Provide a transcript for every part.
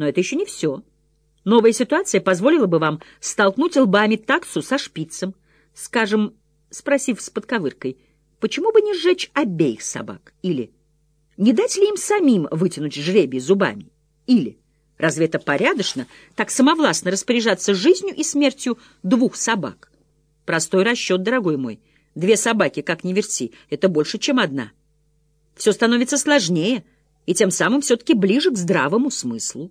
Но это еще не все. Новая ситуация позволила бы вам столкнуть лбами таксу со шпицем, скажем, спросив с подковыркой, почему бы не сжечь обеих собак? Или не дать ли им самим вытянуть жребий зубами? Или разве это порядочно так самовластно распоряжаться жизнью и смертью двух собак? Простой расчет, дорогой мой. Две собаки, как ни верти, это больше, чем одна. Все становится сложнее и тем самым все-таки ближе к здравому смыслу.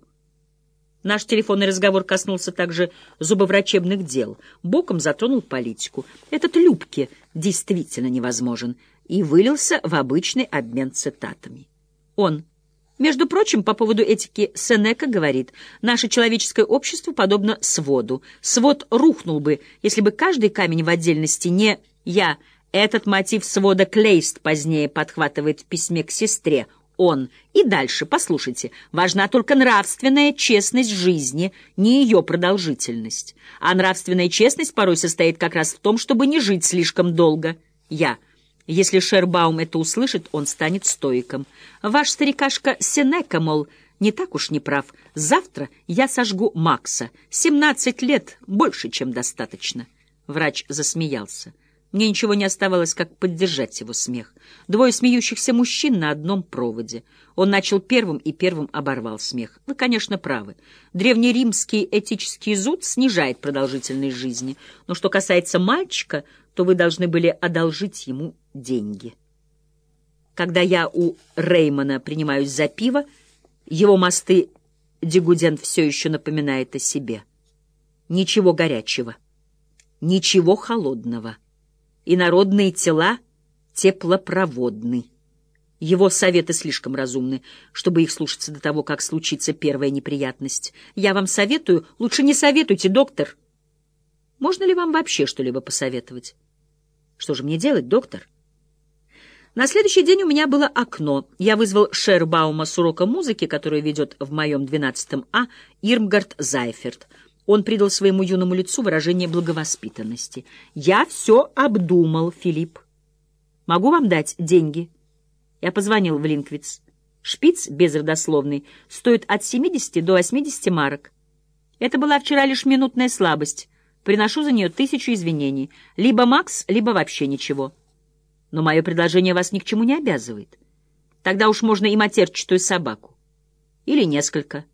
Наш телефонный разговор коснулся также зубоврачебных дел, боком затронул политику. Этот Любке действительно невозможен и вылился в обычный обмен цитатами. Он, между прочим, по поводу этики Сенека говорит, наше человеческое общество подобно своду. Свод рухнул бы, если бы каждый камень в отдельности не «я». Этот мотив свода Клейст позднее подхватывает в письме к сестре – он. И дальше, послушайте, важна только нравственная честность жизни, не ее продолжительность. А нравственная честность порой состоит как раз в том, чтобы не жить слишком долго. Я. Если Шербаум это услышит, он станет стоиком. Ваш старикашка Сенека, мол, не так уж не прав. Завтра я сожгу Макса. Семнадцать лет больше, чем достаточно. Врач засмеялся. Мне ничего не оставалось, как поддержать его смех. Двое смеющихся мужчин на одном проводе. Он начал первым и первым оборвал смех. Вы, конечно, правы. Древнеримский этический зуд снижает продолжительность жизни. Но что касается мальчика, то вы должны были одолжить ему деньги. Когда я у Реймона принимаюсь за пиво, его мосты Дегуден все еще напоминает о себе. Ничего горячего, ничего холодного и народные тела теплопроводны. Его советы слишком разумны, чтобы их слушаться до того, как случится первая неприятность. Я вам советую, лучше не советуйте, доктор. Можно ли вам вообще что-либо посоветовать? Что же мне делать, доктор? На следующий день у меня было окно. Я вызвал Шербаума с урока музыки, который ведет в моем 12 А, Ирмгард Зайферт. Он придал своему юному лицу выражение благовоспитанности. «Я все обдумал, Филипп. Могу вам дать деньги?» Я позвонил в Линквиц. Шпиц, безродословный, стоит от 70 до 80 марок. Это была вчера лишь минутная слабость. Приношу за нее тысячу извинений. Либо Макс, либо вообще ничего. Но мое предложение вас ни к чему не обязывает. Тогда уж можно и матерчатую собаку. Или несколько.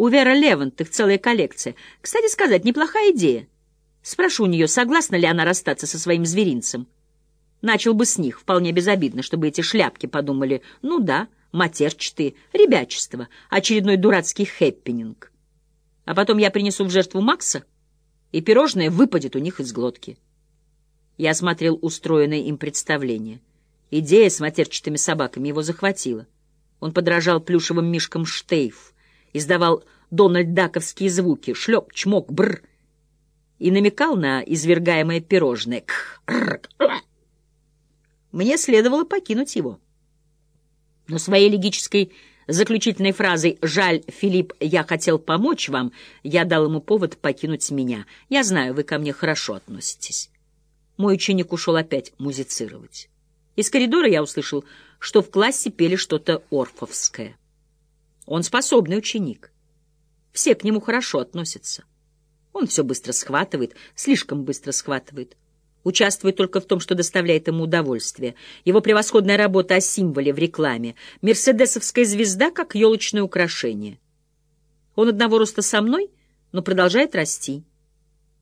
У Веры Левант их целая коллекция. Кстати сказать, неплохая идея. Спрошу у нее, согласна ли она расстаться со своим зверинцем. Начал бы с них, вполне безобидно, чтобы эти шляпки подумали, ну да, матерчатые, ребячество, очередной дурацкий хэппенинг. А потом я принесу в жертву Макса, и пирожное выпадет у них из глотки. Я осмотрел устроенное им представление. Идея с матерчатыми собаками его захватила. Он подражал плюшевым мишкам Штейф — издавал Дональд Даковские звуки «шлеп», «чмок», «бр» и намекал на извергаемое пирожное Мне следовало покинуть его. Но своей логической заключительной фразой «Жаль, Филипп, я хотел помочь вам», я дал ему повод покинуть меня. Я знаю, вы ко мне хорошо относитесь. Мой ученик ушел опять музицировать. Из коридора я услышал, что в классе пели что-то орфовское. Он способный ученик. Все к нему хорошо относятся. Он все быстро схватывает, слишком быстро схватывает. Участвует только в том, что доставляет ему удовольствие. Его превосходная работа о символе в рекламе. Мерседесовская звезда как елочное украшение. Он одного роста со мной, но продолжает расти.